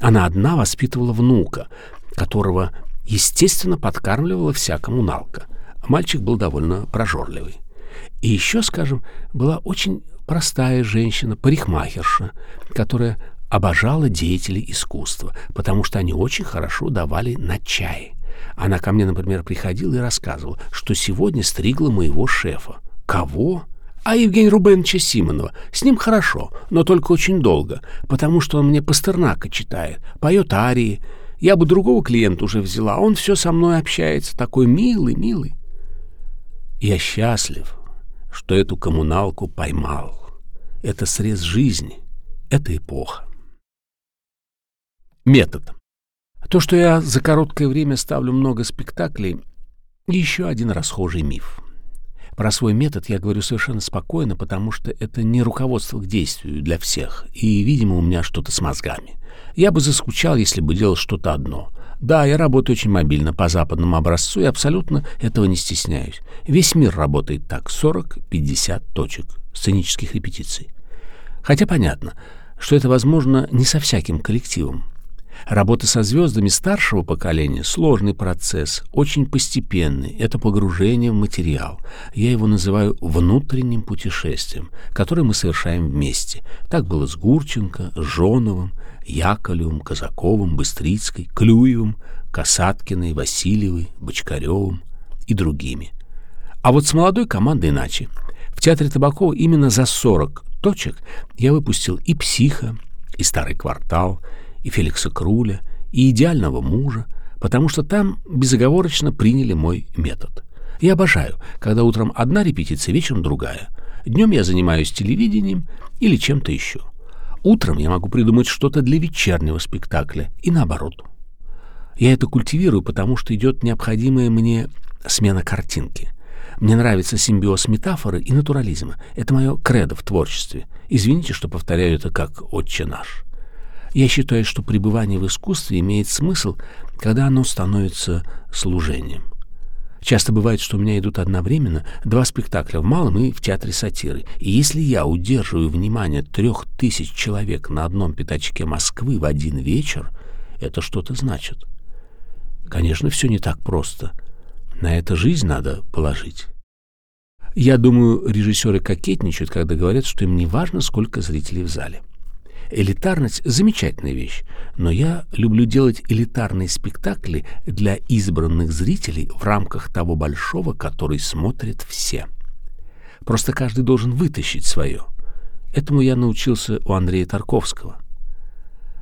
Она одна воспитывала внука, которого, естественно, подкармливала вся коммуналка. Мальчик был довольно прожорливый. И еще, скажем, была очень простая женщина, парикмахерша, которая обожала деятелей искусства, потому что они очень хорошо давали на чай. Она ко мне, например, приходила и рассказывала, что сегодня стригла моего шефа. Кого? А Евгения Рубеновича Симонова. С ним хорошо, но только очень долго, потому что он мне Пастернака читает, поет арии. Я бы другого клиента уже взяла, он все со мной общается, такой милый, милый. Я счастлив, что эту коммуналку поймал. Это срез жизни, это эпоха. Метод. То, что я за короткое время ставлю много спектаклей, еще один расхожий миф. Про свой метод я говорю совершенно спокойно, потому что это не руководство к действию для всех, и, видимо, у меня что-то с мозгами. Я бы заскучал, если бы делал что-то одно. Да, я работаю очень мобильно, по западному образцу, и абсолютно этого не стесняюсь. Весь мир работает так, 40-50 точек сценических репетиций. Хотя понятно, что это возможно не со всяким коллективом. Работа со звездами старшего поколения — сложный процесс, очень постепенный. Это погружение в материал. Я его называю внутренним путешествием, которое мы совершаем вместе. Так было с Гурченко, Жоновым, Яковлевым, Казаковым, Быстрицкой, Клюевым, Касаткиной, Васильевой, Бочкаревым и другими. А вот с молодой командой иначе. В театре Табакова именно за 40 точек я выпустил и «Психа», и «Старый квартал», и Феликса Круля, и идеального мужа, потому что там безоговорочно приняли мой метод. Я обожаю, когда утром одна репетиция, вечером другая. Днем я занимаюсь телевидением или чем-то еще. Утром я могу придумать что-то для вечернего спектакля и наоборот. Я это культивирую, потому что идет необходимая мне смена картинки. Мне нравится симбиоз метафоры и натурализма. Это мое кредо в творчестве. Извините, что повторяю это как «Отче наш». Я считаю, что пребывание в искусстве имеет смысл, когда оно становится служением. Часто бывает, что у меня идут одновременно два спектакля в Малом и в Театре сатиры. И если я удерживаю внимание трех тысяч человек на одном пятачке Москвы в один вечер, это что-то значит. Конечно, все не так просто. На это жизнь надо положить. Я думаю, режиссеры кокетничают, когда говорят, что им не важно, сколько зрителей в зале. Элитарность — замечательная вещь, но я люблю делать элитарные спектакли для избранных зрителей в рамках того большого, который смотрят все. Просто каждый должен вытащить свое. Этому я научился у Андрея Тарковского.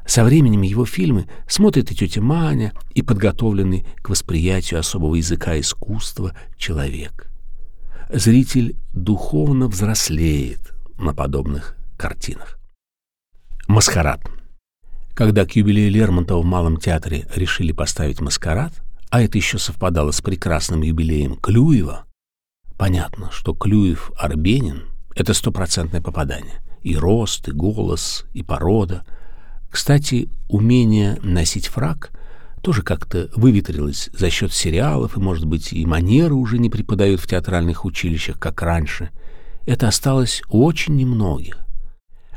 Со временем его фильмы смотрит и тетя Маня, и подготовленный к восприятию особого языка искусства человек. Зритель духовно взрослеет на подобных картинах. Маскарад. Когда к юбилею Лермонтова в Малом театре решили поставить маскарад, а это еще совпадало с прекрасным юбилеем Клюева, понятно, что Клюев-Арбенин — это стопроцентное попадание. И рост, и голос, и порода. Кстати, умение носить фраг тоже как-то выветрилось за счет сериалов, и, может быть, и манеры уже не преподают в театральных училищах, как раньше. Это осталось у очень немногих.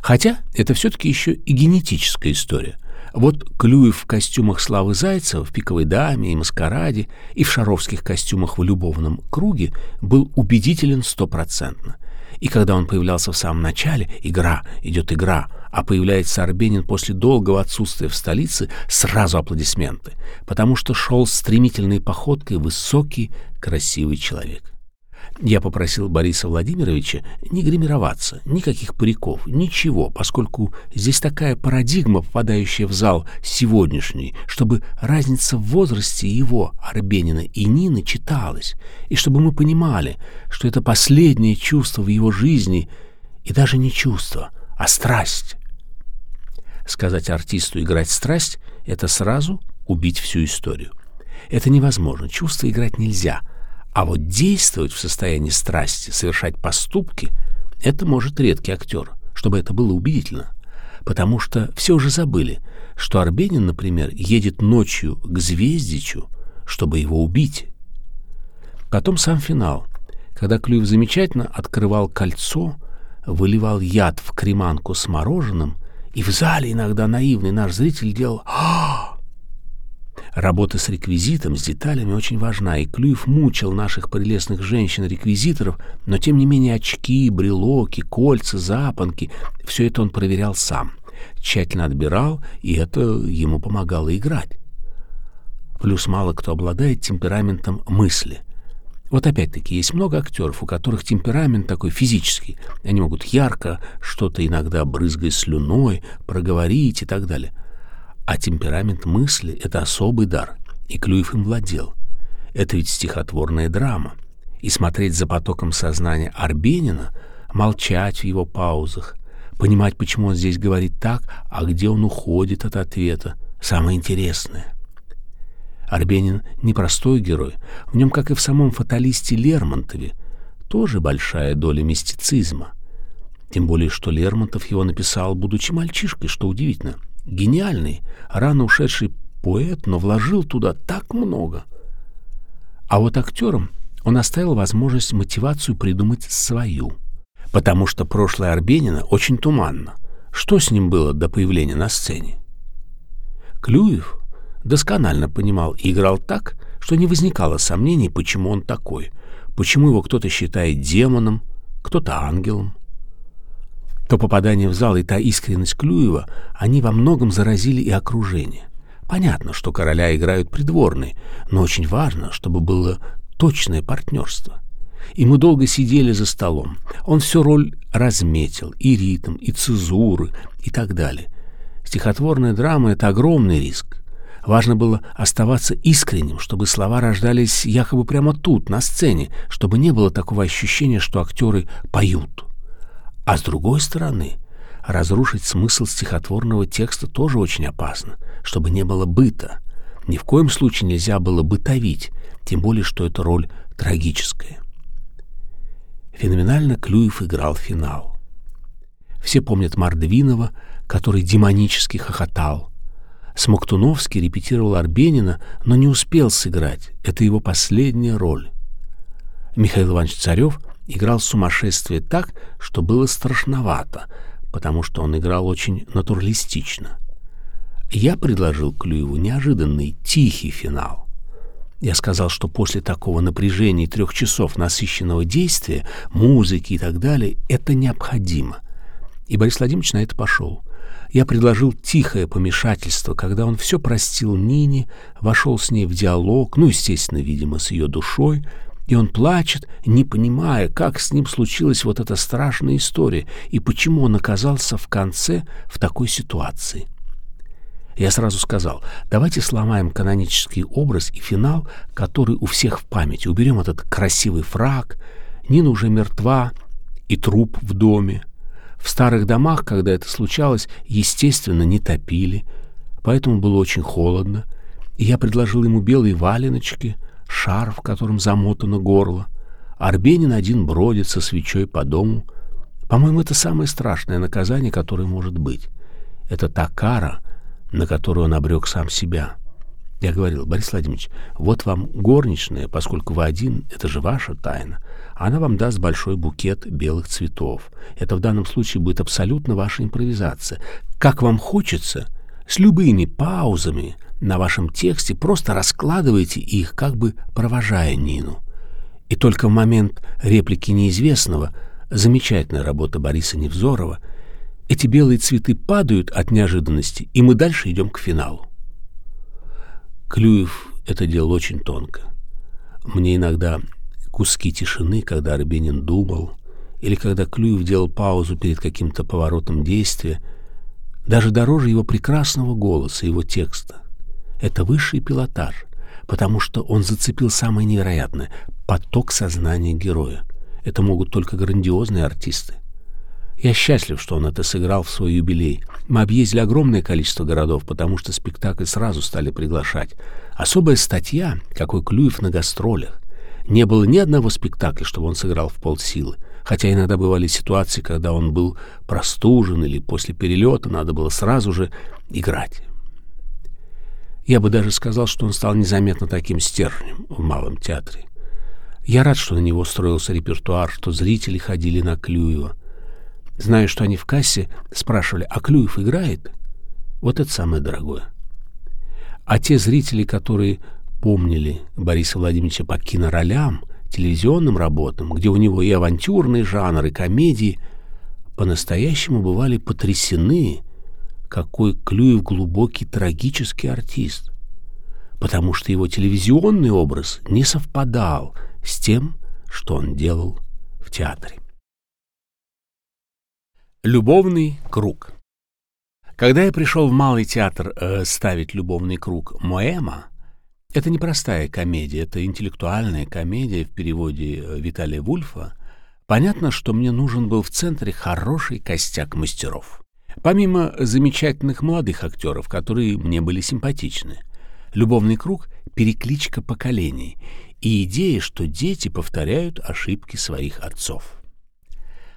Хотя это все-таки еще и генетическая история. Вот Клюев в костюмах Славы Зайцева, в «Пиковой даме» и «Маскараде», и в шаровских костюмах в «Любовном круге» был убедителен стопроцентно. И когда он появлялся в самом начале, игра, идет игра, а появляется Арбенин после долгого отсутствия в столице, сразу аплодисменты, потому что шел стремительной походкой высокий, красивый человек. Я попросил Бориса Владимировича не гримироваться, никаких париков, ничего, поскольку здесь такая парадигма, попадающая в зал сегодняшний, чтобы разница в возрасте его, Арбенина и Нины, читалась, и чтобы мы понимали, что это последнее чувство в его жизни, и даже не чувство, а страсть. Сказать артисту играть страсть — это сразу убить всю историю. Это невозможно, чувство играть нельзя — а вот действовать в состоянии страсти, совершать поступки — это может редкий актер, чтобы это было убедительно. Потому что все уже забыли, что Арбенин, например, едет ночью к Звездичу, чтобы его убить. Потом сам финал, когда Клюев замечательно открывал кольцо, выливал яд в креманку с мороженым, и в зале иногда наивный наш зритель делал «А!». Работа с реквизитом, с деталями очень важна, и Клюев мучил наших прелестных женщин-реквизиторов, но тем не менее очки, брелоки, кольца, запонки — все это он проверял сам. Тщательно отбирал, и это ему помогало играть. Плюс мало кто обладает темпераментом мысли — вот опять-таки есть много актеров, у которых темперамент такой физический. Они могут ярко, что-то иногда брызгая слюной, проговорить и так далее. А темперамент мысли — это особый дар, и Клюев им владел. Это ведь стихотворная драма. И смотреть за потоком сознания Арбенина, молчать в его паузах, понимать, почему он здесь говорит так, а где он уходит от ответа — самое интересное — Арбенин непростой герой. В нем, как и в самом фаталисте Лермонтове, тоже большая доля мистицизма. Тем более, что Лермонтов его написал, будучи мальчишкой, что удивительно. Гениальный, рано ушедший поэт, но вложил туда так много. А вот актерам он оставил возможность мотивацию придумать свою. Потому что прошлое Арбенина очень туманно. Что с ним было до появления на сцене? Клюев досконально понимал и играл так, что не возникало сомнений, почему он такой, почему его кто-то считает демоном, кто-то ангелом. То попадание в зал и та искренность Клюева, они во многом заразили и окружение. Понятно, что короля играют придворные, но очень важно, чтобы было точное партнерство. И мы долго сидели за столом. Он всю роль разметил, и ритм, и цезуры, и так далее. Стихотворная драма — это огромный риск. Важно было оставаться искренним, чтобы слова рождались якобы прямо тут, на сцене, чтобы не было такого ощущения, что актеры поют. А с другой стороны, разрушить смысл стихотворного текста тоже очень опасно, чтобы не было быта. Ни в коем случае нельзя было бытовить, тем более, что эта роль трагическая. Феноменально Клюев играл финал. Все помнят Мордвинова, который демонически хохотал, Смоктуновский репетировал Арбенина, но не успел сыграть. Это его последняя роль. Михаил Иванович Царев играл сумасшествие так, что было страшновато, потому что он играл очень натуралистично. Я предложил Клюеву неожиданный, тихий финал. Я сказал, что после такого напряжения трех часов насыщенного действия, музыки и так далее, это необходимо. И Борис Владимирович на это пошел — я предложил тихое помешательство, когда он все простил Нине, вошел с ней в диалог, ну, естественно, видимо, с ее душой, и он плачет, не понимая, как с ним случилась вот эта страшная история и почему он оказался в конце в такой ситуации. Я сразу сказал, давайте сломаем канонический образ и финал, который у всех в памяти. Уберем этот красивый фраг, Нина уже мертва и труп в доме, в старых домах, когда это случалось, естественно, не топили, поэтому было очень холодно, и я предложил ему белые валеночки, шарф, в котором замотано горло. Арбенин один бродит со свечой по дому. По-моему, это самое страшное наказание, которое может быть. Это та кара, на которую он обрек сам себя. Я говорил, Борис Владимирович, вот вам горничная, поскольку вы один, это же ваша тайна. Она вам даст большой букет белых цветов. Это в данном случае будет абсолютно ваша импровизация. Как вам хочется, с любыми паузами на вашем тексте просто раскладывайте их, как бы провожая Нину. И только в момент реплики неизвестного, замечательная работа Бориса Невзорова, эти белые цветы падают от неожиданности, и мы дальше идем к финалу. Клюев это делал очень тонко. Мне иногда куски тишины, когда Арбенин думал, или когда Клюев делал паузу перед каким-то поворотом действия, даже дороже его прекрасного голоса, его текста. Это высший пилотаж, потому что он зацепил самое невероятное — поток сознания героя. Это могут только грандиозные артисты. Я счастлив, что он это сыграл в свой юбилей. Мы объездили огромное количество городов, потому что спектакль сразу стали приглашать. Особая статья, какой Клюев на гастролях. Не было ни одного спектакля, чтобы он сыграл в полсилы. Хотя иногда бывали ситуации, когда он был простужен или после перелета надо было сразу же играть. Я бы даже сказал, что он стал незаметно таким стержнем в Малом театре. Я рад, что на него строился репертуар, что зрители ходили на Клюева. Знаю, что они в кассе спрашивали, а Клюев играет? Вот это самое дорогое. А те зрители, которые помнили Бориса Владимировича по киноролям, телевизионным работам, где у него и авантюрный жанр, и комедии, по-настоящему бывали потрясены, какой Клюев глубокий трагический артист, потому что его телевизионный образ не совпадал с тем, что он делал в театре. Любовный круг Когда я пришел в Малый театр э, ставить «Любовный круг» Моэма, это не простая комедия, это интеллектуальная комедия в переводе э, Виталия Вульфа. Понятно, что мне нужен был в центре хороший костяк мастеров. Помимо замечательных молодых актеров, которые мне были симпатичны. «Любовный круг» — перекличка поколений и идея, что дети повторяют ошибки своих отцов.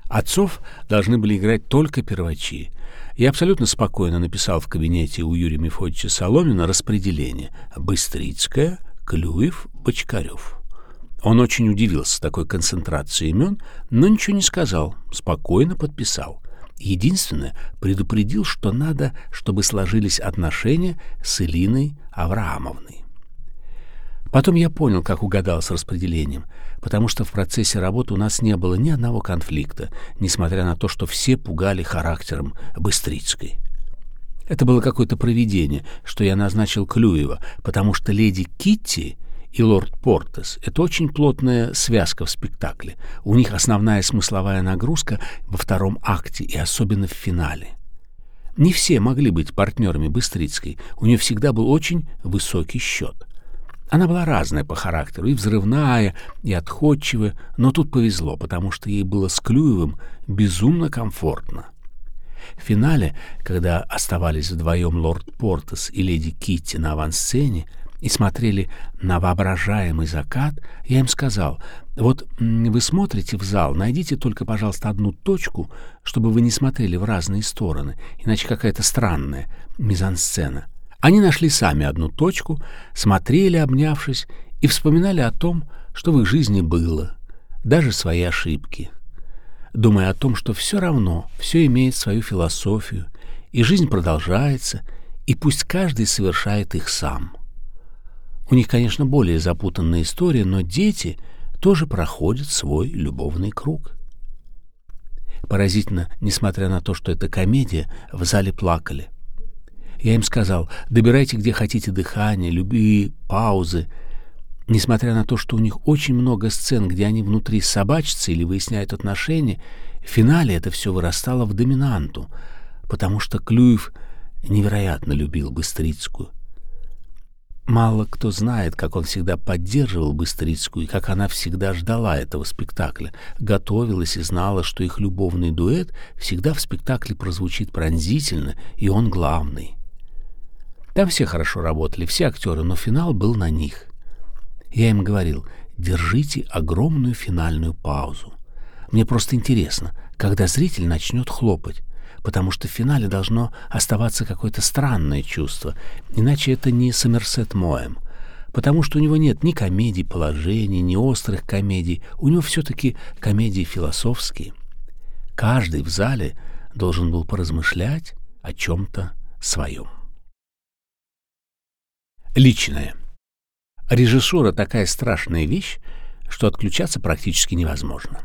Отцов должны были играть только первачи — я абсолютно спокойно написал в кабинете у Юрия Мефодича Соломина распределение «Быстрицкая», «Клюев», «Бочкарев». Он очень удивился такой концентрацией имен, но ничего не сказал, спокойно подписал. Единственное, предупредил, что надо, чтобы сложились отношения с Элиной Авраамовной. Потом я понял, как угадал с распределением, потому что в процессе работы у нас не было ни одного конфликта, несмотря на то, что все пугали характером Быстрицкой. Это было какое-то провидение, что я назначил Клюева, потому что леди Китти и лорд Портес — это очень плотная связка в спектакле. У них основная смысловая нагрузка во втором акте и особенно в финале. Не все могли быть партнерами Быстрицкой, у нее всегда был очень высокий счет — она была разная по характеру, и взрывная, и отходчивая, но тут повезло, потому что ей было с Клюевым безумно комфортно. В финале, когда оставались вдвоем лорд Портес и леди Китти на авансцене и смотрели на воображаемый закат, я им сказал, вот вы смотрите в зал, найдите только, пожалуйста, одну точку, чтобы вы не смотрели в разные стороны, иначе какая-то странная мизансцена. Они нашли сами одну точку, смотрели, обнявшись, и вспоминали о том, что в их жизни было, даже свои ошибки, думая о том, что все равно все имеет свою философию, и жизнь продолжается, и пусть каждый совершает их сам. У них, конечно, более запутанная история, но дети тоже проходят свой любовный круг. Поразительно, несмотря на то, что это комедия, в зале плакали. Я им сказал, добирайте где хотите дыхание, любые паузы. Несмотря на то, что у них очень много сцен, где они внутри собачатся или выясняют отношения, в финале это все вырастало в доминанту, потому что Клюев невероятно любил Быстрицкую. Мало кто знает, как он всегда поддерживал Быстрицкую и как она всегда ждала этого спектакля, готовилась и знала, что их любовный дуэт всегда в спектакле прозвучит пронзительно, и он главный. Там все хорошо работали, все актеры, но финал был на них. Я им говорил, держите огромную финальную паузу. Мне просто интересно, когда зритель начнет хлопать, потому что в финале должно оставаться какое-то странное чувство, иначе это не Сомерсет Моэм, потому что у него нет ни комедий положений, ни острых комедий, у него все-таки комедии философские. Каждый в зале должен был поразмышлять о чем-то своем. Личное. Режиссура такая страшная вещь, что отключаться практически невозможно.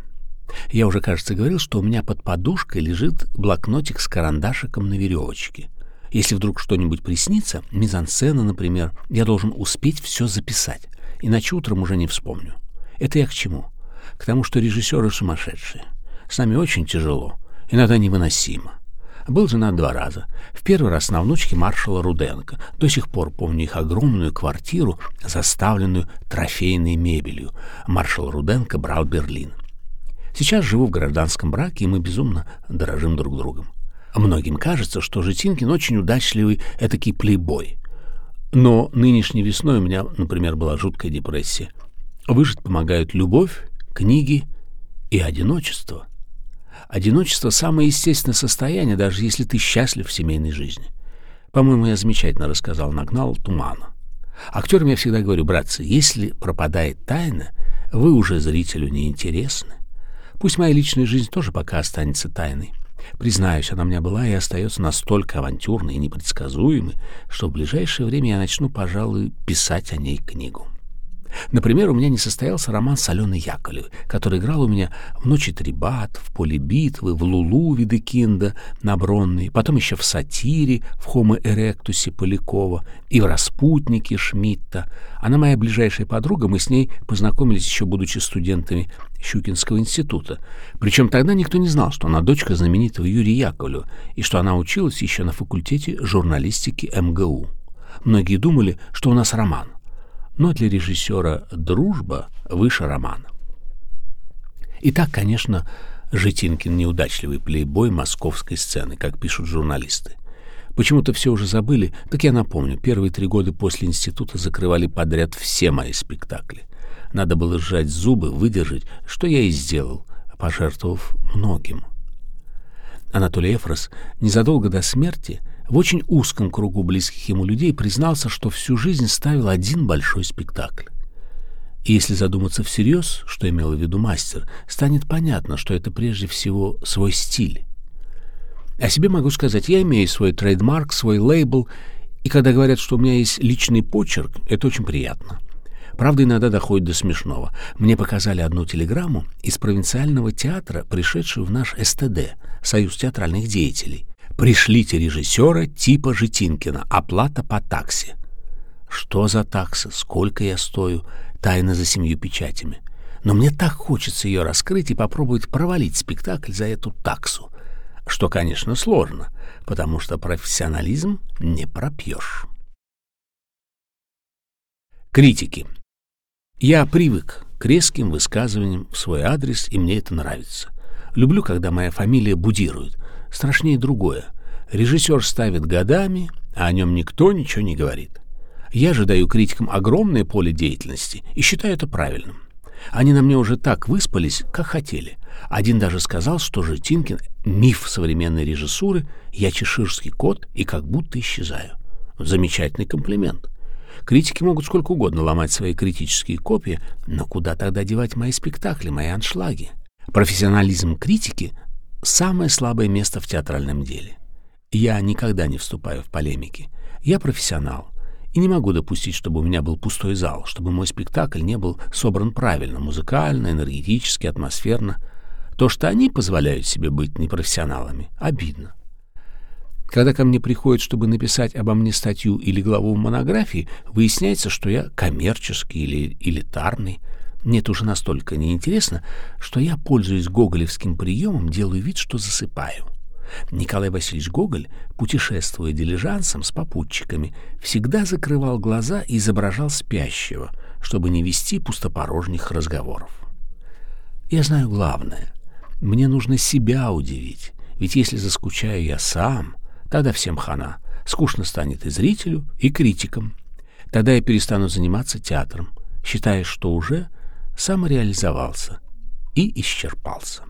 Я уже, кажется, говорил, что у меня под подушкой лежит блокнотик с карандашиком на веревочке. Если вдруг что-нибудь приснится, мизансцена, например, я должен успеть все записать, иначе утром уже не вспомню. Это я к чему? К тому, что режиссеры сумасшедшие. С нами очень тяжело, иногда невыносимо. Был женат два раза. В первый раз на внучке маршала Руденко. До сих пор помню их огромную квартиру, заставленную трофейной мебелью. Маршал Руденко брал Берлин. Сейчас живу в гражданском браке, и мы безумно дорожим друг другом. Многим кажется, что Житинкин очень удачливый этакий плейбой. Но нынешней весной у меня, например, была жуткая депрессия. Выжить помогают любовь, книги и одиночество. Одиночество — самое естественное состояние, даже если ты счастлив в семейной жизни. По-моему, я замечательно рассказал, нагнал тумана. Актерам я всегда говорю, братцы, если пропадает тайна, Вы уже зрителю не интересны. Пусть моя личная жизнь тоже пока останется тайной. Признаюсь, она у меня была и остается настолько авантюрной и непредсказуемой, что в ближайшее время я начну, пожалуй, писать о ней книгу. Например, у меня не состоялся роман с Аленой Яковлевой, который играл у меня в «Ночи Трибат», в «Поле битвы», в «Лулу» Видекинда на Бронной, потом еще в «Сатире» в «Хомо эректусе» Полякова и в «Распутнике» Шмидта. Она моя ближайшая подруга, мы с ней познакомились еще будучи студентами Щукинского института. Причем тогда никто не знал, что она дочка знаменитого Юрия Яковлева и что она училась еще на факультете журналистики МГУ. Многие думали, что у нас роман но для режиссера дружба выше романа. Итак, конечно, Житинкин неудачливый плейбой московской сцены, как пишут журналисты. Почему-то все уже забыли, так я напомню, первые три года после института закрывали подряд все мои спектакли. Надо было сжать зубы, выдержать, что я и сделал, пожертвовав многим. Анатолий Эфрос незадолго до смерти в очень узком кругу близких ему людей признался, что всю жизнь ставил один большой спектакль. И если задуматься всерьез, что имел в виду мастер, станет понятно, что это прежде всего свой стиль. О себе могу сказать, я имею свой trademark, свой лейбл, и когда говорят, что у меня есть личный почерк, это очень приятно. Правда, иногда доходит до смешного. Мне показали одну телеграмму из провинциального театра, пришедшую в наш СТД, Союз театральных деятелей. Пришлите режиссера типа Житинкина. Оплата по таксе. Что за такса? Сколько я стою? Тайна за семью печатями. Но мне так хочется ее раскрыть и попробовать провалить спектакль за эту таксу. Что, конечно, сложно, потому что профессионализм не пропьешь. Критики. Я привык к резким высказываниям в свой адрес, и мне это нравится. Люблю, когда моя фамилия будирует — Страшнее другое. Режиссер ставит годами, а о нем никто ничего не говорит. Я же даю критикам огромное поле деятельности и считаю это правильным. Они на мне уже так выспались, как хотели. Один даже сказал, что Житинкин — миф современной режиссуры, я чеширский кот и как будто исчезаю. Замечательный комплимент. Критики могут сколько угодно ломать свои критические копии, но куда тогда девать мои спектакли, мои аншлаги? Профессионализм критики самое слабое место в театральном деле. Я никогда не вступаю в полемики. Я профессионал и не могу допустить, чтобы у меня был пустой зал, чтобы мой спектакль не был собран правильно, музыкально, энергетически, атмосферно. То, что они позволяют себе быть непрофессионалами, обидно. Когда ко мне приходят, чтобы написать обо мне статью или главу монографии, выясняется, что я коммерческий или элитарный, мне это уже настолько неинтересно, что я, пользуясь гоголевским приемом, делаю вид, что засыпаю. Николай Васильевич Гоголь, путешествуя дилижансом с попутчиками, всегда закрывал глаза и изображал спящего, чтобы не вести пустопорожних разговоров. Я знаю главное. Мне нужно себя удивить, ведь если заскучаю я сам, тогда всем хана. Скучно станет и зрителю, и критикам. Тогда я перестану заниматься театром, считая, что уже самореализовался и исчерпался.